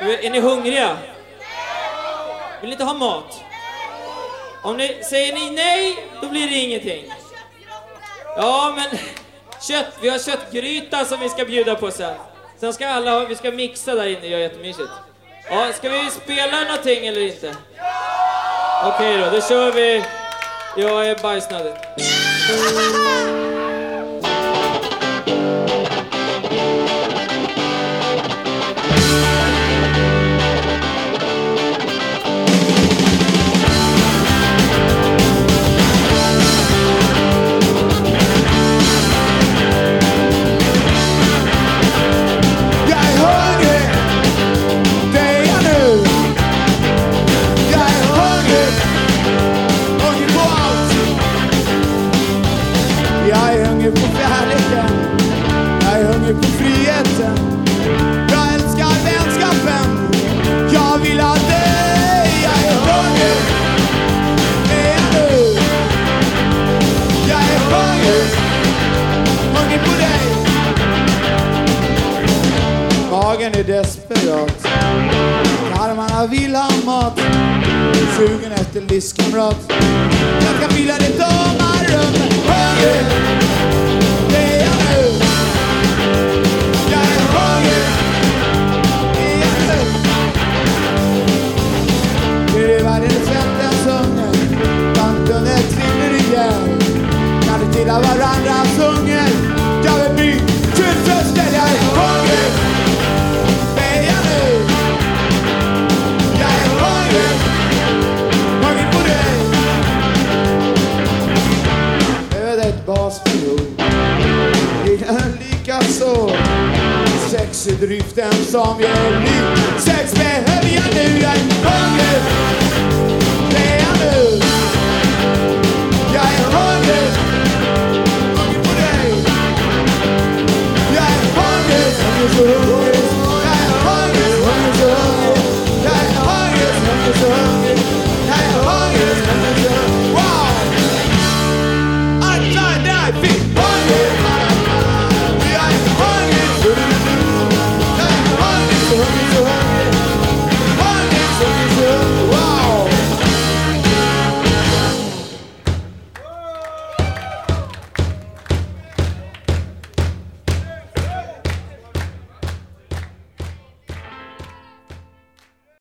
Är ni hungriga? Vill ni inte ha mat? Om ni säger ni nej, då blir det ingenting. Ja, men kött, vi har köttgryta som vi ska bjuda på sen. Sen ska alla ha, vi ska mixa där inne, gör jättemysigt. Ja, ska vi spela någonting eller inte? Okej då, då kör vi. Jag är bajsnödig. Magen är desperat. Armarna vill ha mat. Sugen efter livskamrat. Jag ska fylla ditt tomma rum. Hungrig, Likaså. Sexdriften som gör liv.